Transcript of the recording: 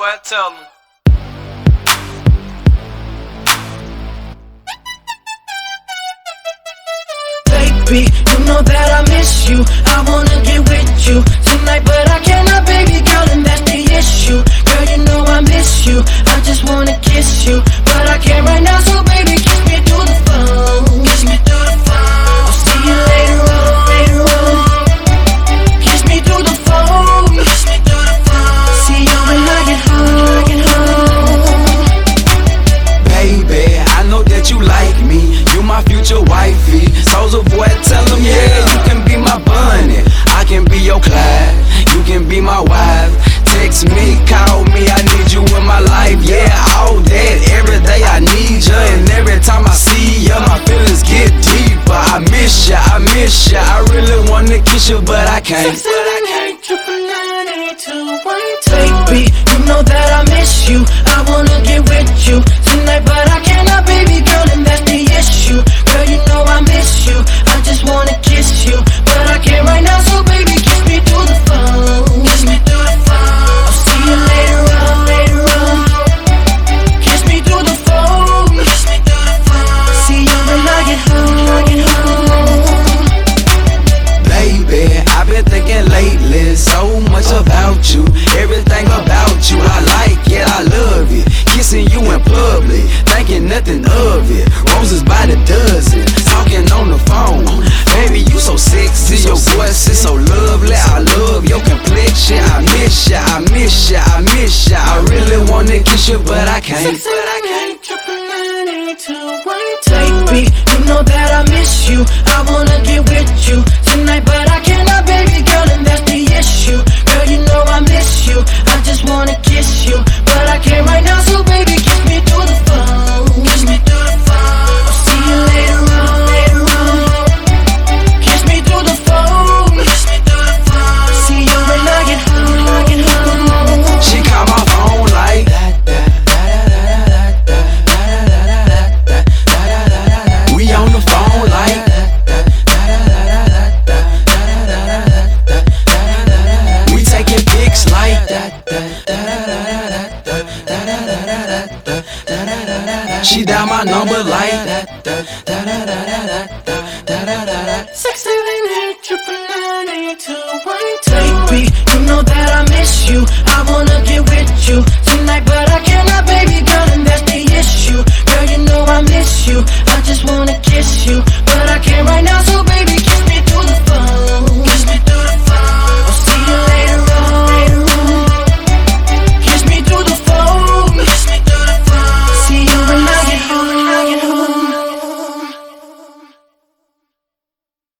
boy, tell him. Baby, you know that I miss you. I wanna get with you tonight, but I cannot, Soulja Boy, tell him, yeah, you can be my Bonnie. I can be your Clyde. You can be my wife. Text me, call me, I need you in my life. Yeah, all that. Every day I need you. And every time I see you, my feelings get deeper. I miss you, I miss you. I really wanna kiss you, but I can't. Baby, Public, thinking nothing of it. Roses by the dozen, talking on the phone. Baby, you so sexy, your voice is so lovely. I love your complexion. I miss ya, I miss ya, I miss ya. I really wanna kiss you, but I can't. She dial my number like that. Da da da da da da da da da da. Six seven eight triple nine eight two one two.